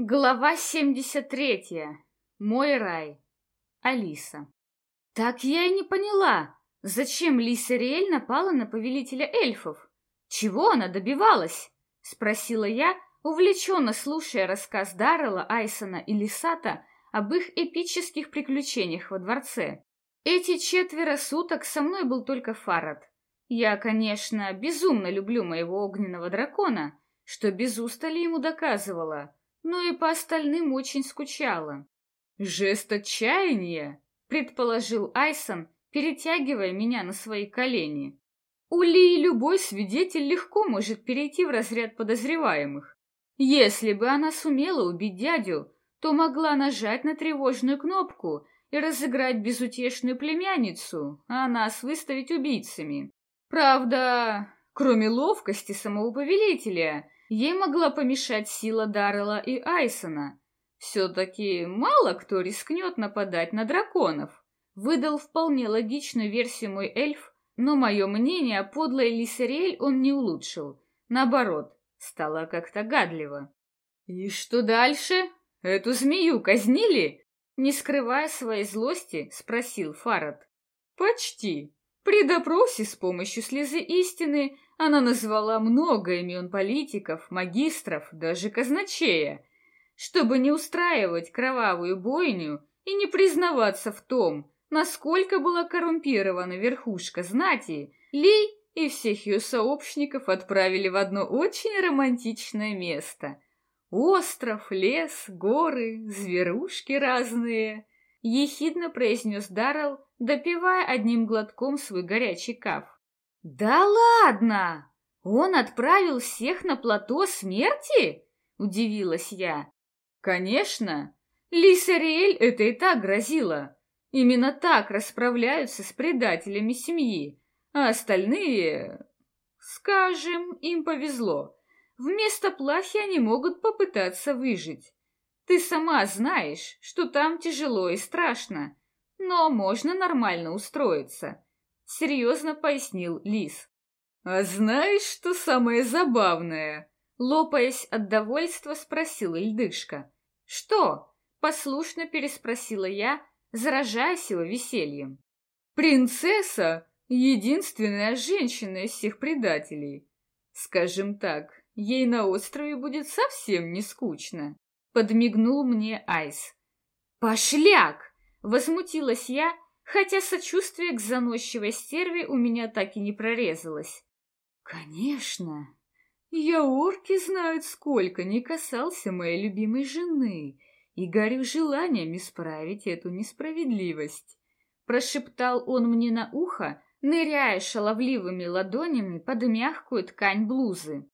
Глава 73. Мой рай. Алиса. Так я и не поняла, зачем Лиса Риэль напала на повелителя эльфов? Чего она добивалась? Спросила я, увлеченно слушая рассказ Даррела, Айсона и Лисата об их эпических приключениях во дворце. Эти четверо суток со мной был только Фарад. Я, конечно, безумно люблю моего огненного дракона, что без устали ему доказывала — но и по остальным очень скучала. «Жест отчаяния», — предположил Айсон, перетягивая меня на свои колени. У Ли любой свидетель легко может перейти в разряд подозреваемых. Если бы она сумела убить дядю, то могла нажать на тревожную кнопку и разыграть безутешную племянницу, а нас выставить убийцами. Правда, кроме ловкости самого повелителя, Ей могла помешать сила Даррела и Айсона. Все-таки мало кто рискнет нападать на драконов. Выдал вполне логичную версию мой эльф, но мое мнение о подлой Лисериэль он не улучшил. Наоборот, стало как-то гадливо. «И что дальше? Эту змею казнили?» Не скрывая своей злости, спросил Фарад. «Почти. При допросе с помощью слезы истины она назвала много имен политиков, магистров, даже казначея, чтобы не устраивать кровавую бойню и не признаваться в том, насколько была коррумпирована верхушка знати, Лей и всех ее сообщников отправили в одно очень романтичное место. Остров, лес, горы, зверушки разные. Ехидно произнес Даррелл, допивая одним глотком свой горячий каф. «Да ладно! Он отправил всех на плато смерти?» — удивилась я. «Конечно! Лиса Риэль это и так грозила. Именно так расправляются с предателями семьи, а остальные... Скажем, им повезло. Вместо плахи они могут попытаться выжить. Ты сама знаешь, что там тяжело и страшно, но можно нормально устроиться серьезно пояснил Лис. А знаешь, что самое забавное? Лопаясь от довольства, спросила Ильдышка. Что? Послушно переспросила я, заражаясь его весельем. Принцесса — единственная женщина из всех предателей. Скажем так, ей на острове будет совсем не скучно. Подмигнул мне Айс. «Пошляк!» — возмутилась я, хотя сочувствие к заносчивой стерве у меня так и не прорезалось. Конечно, я орки знают, сколько не касался моей любимой жены, и горю желанием исправить эту несправедливость. Прошептал он мне на ухо, ныряя шаловливыми ладонями под мягкую ткань блузы.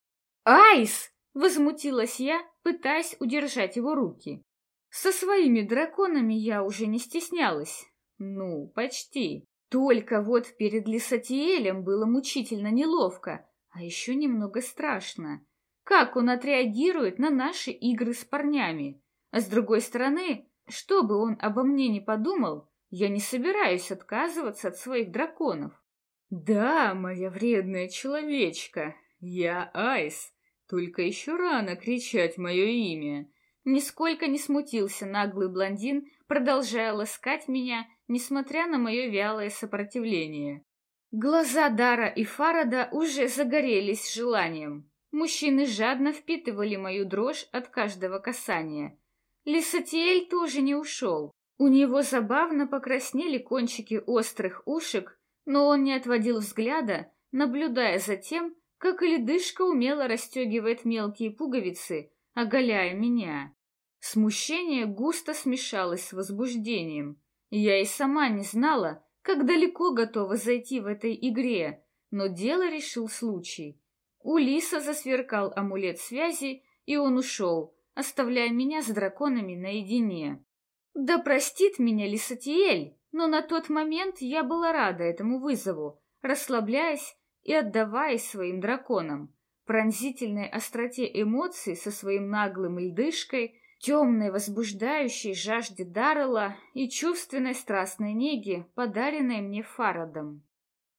«Айс!» — возмутилась я, пытаясь удержать его руки. Со своими драконами я уже не стеснялась, ну, почти. Только вот перед Лисатиэлем было мучительно неловко, а еще немного страшно. Как он отреагирует на наши игры с парнями? А с другой стороны, что бы он обо мне не подумал, я не собираюсь отказываться от своих драконов. Да, моя вредная человечка, я Айс, только еще рано кричать мое имя. Нисколько не смутился наглый блондин, продолжая ласкать меня несмотря на мое вялое сопротивление. Глаза Дара и Фарада уже загорелись желанием. Мужчины жадно впитывали мою дрожь от каждого касания. Лисатиэль тоже не ушел. У него забавно покраснели кончики острых ушек, но он не отводил взгляда, наблюдая за тем, как ледышка умело расстегивает мелкие пуговицы, оголяя меня. Смущение густо смешалось с возбуждением. Я и сама не знала, как далеко готова зайти в этой игре, но дело решил случай. У Лиса засверкал амулет связи, и он ушел, оставляя меня с драконами наедине. Да простит меня Лисатиэль, но на тот момент я была рада этому вызову, расслабляясь и отдаваясь своим драконам. Пронзительной остроте эмоций со своим наглым льдышкой темной возбуждающей жажде Даррелла и чувственной страстной неги, подаренной мне Фарадом.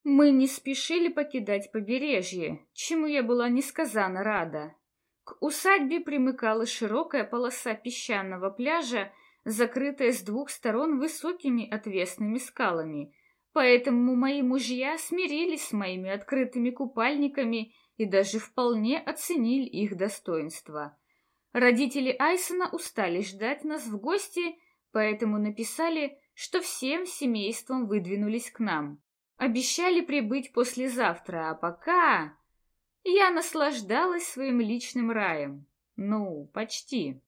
Мы не спешили покидать побережье, чему я была несказанно рада. К усадьбе примыкала широкая полоса песчаного пляжа, закрытая с двух сторон высокими отвесными скалами, поэтому мои мужья смирились с моими открытыми купальниками и даже вполне оценили их достоинство. Родители Айсона устали ждать нас в гости, поэтому написали, что всем семейством выдвинулись к нам. Обещали прибыть послезавтра, а пока... Я наслаждалась своим личным раем. Ну, почти.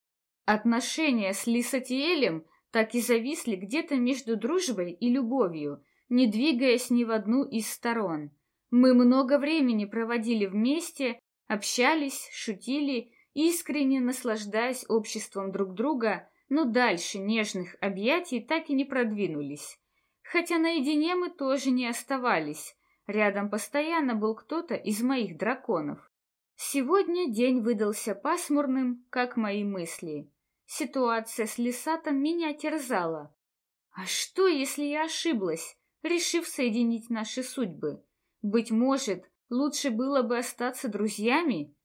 Отношения с Лисатиэлем так и зависли где-то между дружбой и любовью, не двигаясь ни в одну из сторон. Мы много времени проводили вместе, общались, шутили, искренне наслаждаясь обществом друг друга, но дальше нежных объятий так и не продвинулись. Хотя наедине мы тоже не оставались, Рядом постоянно был кто-то из моих драконов. Сегодня день выдался пасмурным, как мои мысли. Ситуация с Лисатом меня терзала. А что, если я ошиблась, решив соединить наши судьбы? Быть может, лучше было бы остаться друзьями?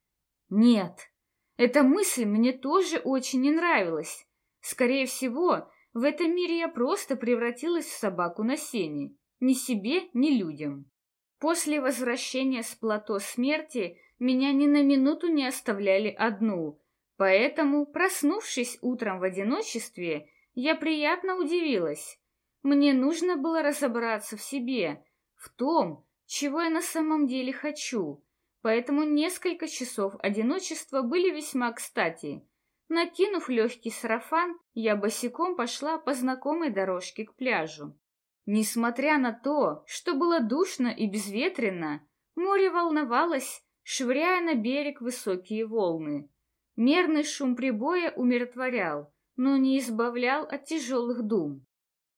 Нет, эта мысль мне тоже очень не нравилась. Скорее всего, в этом мире я просто превратилась в собаку на сене. Ни себе, ни людям. После возвращения с плато смерти меня ни на минуту не оставляли одну, поэтому, проснувшись утром в одиночестве, я приятно удивилась. Мне нужно было разобраться в себе, в том, чего я на самом деле хочу, поэтому несколько часов одиночества были весьма кстати. Накинув легкий сарафан, я босиком пошла по знакомой дорожке к пляжу. Несмотря на то, что было душно и безветренно, море волновалось, швыряя на берег высокие волны. Мерный шум прибоя умиротворял, но не избавлял от тяжелых дум.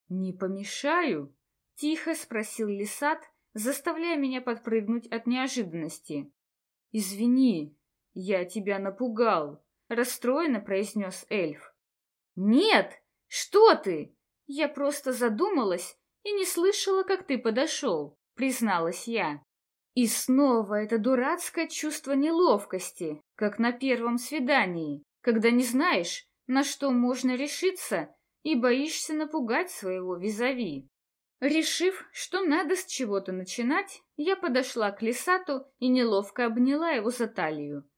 «Не помешаю?» — тихо спросил Лисат, заставляя меня подпрыгнуть от неожиданности. «Извини, я тебя напугал», — расстроенно произнес эльф. «Нет, что ты!» Я просто задумалась и не слышала, как ты подошел», — призналась я. И снова это дурацкое чувство неловкости, как на первом свидании, когда не знаешь, на что можно решиться, и боишься напугать своего визави. Решив, что надо с чего-то начинать, я подошла к Лисату и неловко обняла его за талию.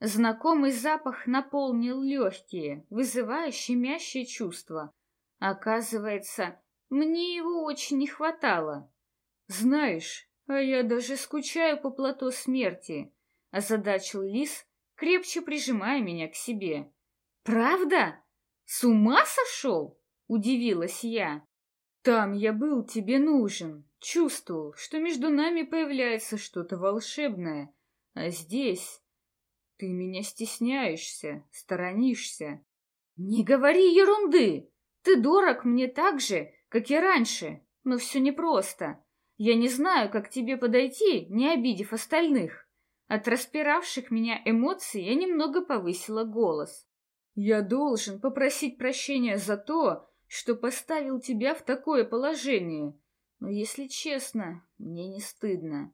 Знакомый запах наполнил легкие, вызывая щемящее чувство. Оказывается, мне его очень не хватало. Знаешь, а я даже скучаю по плато смерти, озадачил лис, крепче прижимая меня к себе. Правда? С ума сошел? Удивилась я. Там я был тебе нужен, чувствовал, что между нами появляется что-то волшебное, а здесь ты меня стесняешься, сторонишься. Не говори ерунды! Ты дорог мне так же, как и раньше, но все непросто. Я не знаю, как тебе подойти, не обидев остальных. От распиравших меня эмоций я немного повысила голос. Я должен попросить прощения за то, что поставил тебя в такое положение. Но, если честно, мне не стыдно.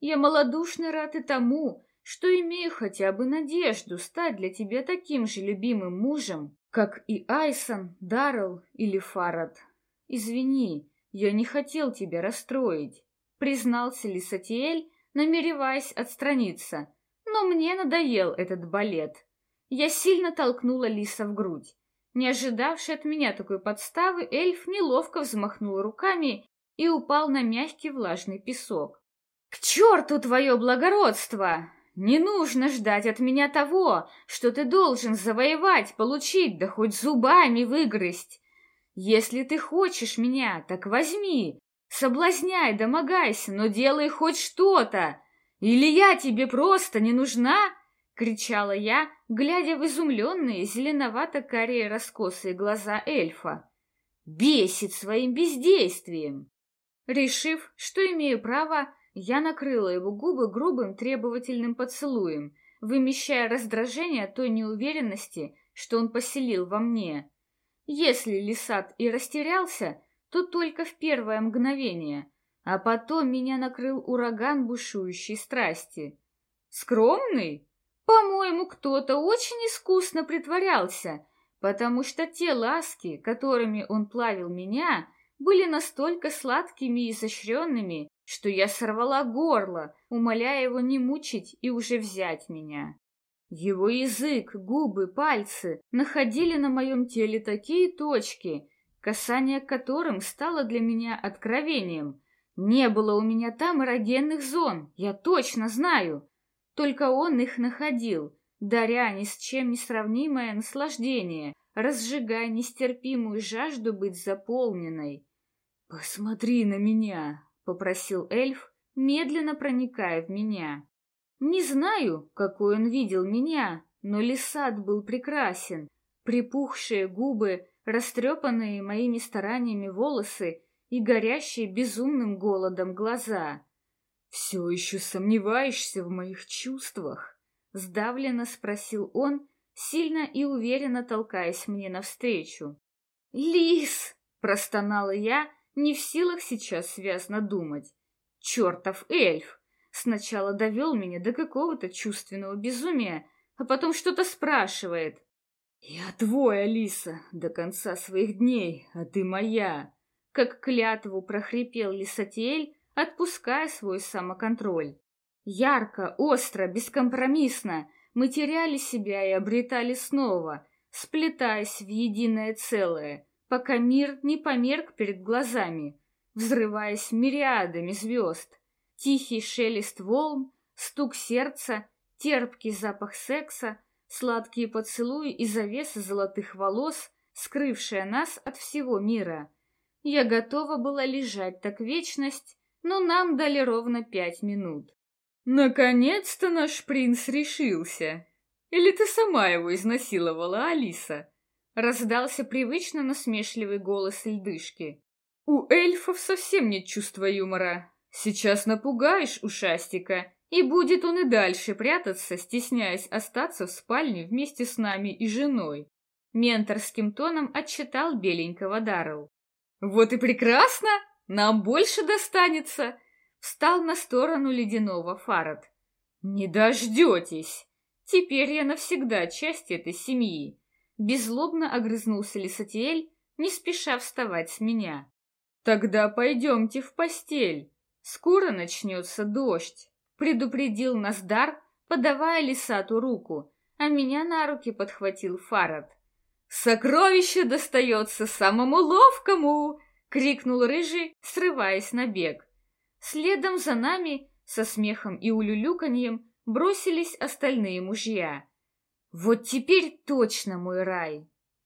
Я малодушно рад и тому, что имею хотя бы надежду стать для тебя таким же любимым мужем, как и Айсон, Даррелл или Фарад. «Извини, я не хотел тебя расстроить», — признался Лисатиэль, намереваясь отстраниться. «Но мне надоел этот балет». Я сильно толкнула Лиса в грудь. Не ожидавший от меня такой подставы, эльф неловко взмахнул руками и упал на мягкий влажный песок. «К черту твое благородство! Не нужно ждать от меня того, что ты должен завоевать, получить, да хоть зубами выгрызть. Если ты хочешь меня, так возьми, соблазняй, домогайся, но делай хоть что-то. Или я тебе просто не нужна?» — кричала я, глядя в изумленные зеленовато-карие раскосые глаза эльфа. «Бесит своим бездействием!» Решив, что имею право, я накрыла его губы грубым требовательным поцелуем, вымещая раздражение той неуверенности, что он поселил во мне. Если Лисат и растерялся, то только в первое мгновение, а потом меня накрыл ураган бушующей страсти. Скромный? По-моему, кто-то очень искусно притворялся, потому что те ласки, которыми он плавил меня, были настолько сладкими и изощренными, что я сорвала горло, умоляя его не мучить и уже взять меня. Его язык, губы, пальцы находили на моем теле такие точки, касание которым стало для меня откровением. Не было у меня там эрогенных зон, я точно знаю. Только он их находил, даря ни с чем не сравнимое наслаждение, разжигая нестерпимую жажду быть заполненной. «Посмотри на меня!» — попросил эльф, медленно проникая в меня. Не знаю, какой он видел меня, но Лисат был прекрасен. Припухшие губы, растрепанные моими стараниями волосы и горящие безумным голодом глаза. «Все еще сомневаешься в моих чувствах?» — сдавленно спросил он, сильно и уверенно толкаясь мне навстречу. «Лис!» — простонала я, не в силах сейчас связно думать. «Чертов эльф!» Сначала довел меня до какого-то чувственного безумия, а потом что-то спрашивает. «Я твой, Алиса, до конца своих дней, а ты моя!» Как клятву прохрипел Лисатиэль, отпуская свой самоконтроль. Ярко, остро, бескомпромиссно мы теряли себя и обретали снова, сплетаясь в единое целое, пока мир не померк перед глазами, взрываясь мириадами звезд. Тихий шелест волн, стук сердца, терпкий запах секса, сладкие поцелуи и завеса золотых волос, скрывшая нас от всего мира. Я готова была лежать так вечность, но нам дали ровно пять минут. Наконец-то наш принц решился. Или ты сама его изнасиловала, Алиса? Раздался привычно насмешливый голос льдышки. У эльфов совсем нет чувства юмора. Сейчас напугаешь ушастика, и будет он и дальше прятаться, стесняясь остаться в спальне вместе с нами и женой. Менторским тоном отчитал беленького Даррелл. «Вот и прекрасно! Нам больше достанется!» Встал на сторону ледяного Фарад. «Не дождетесь! Теперь я навсегда часть этой семьи!» Беззлобно огрызнулся Лисатиэль, не спеша вставать с меня. «Тогда пойдемте в постель!» Скоро начнется дождь, предупредил Наздар, подавая Лисату руку, а меня на руки подхватил Фарад. «Сокровище достается самому ловкому!» — крикнул Рыжий, срываясь на бег. Следом за нами, со смехом и улюлюканьем, бросились остальные мужья. «Вот теперь точно мой рай!»